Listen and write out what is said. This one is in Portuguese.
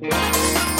Música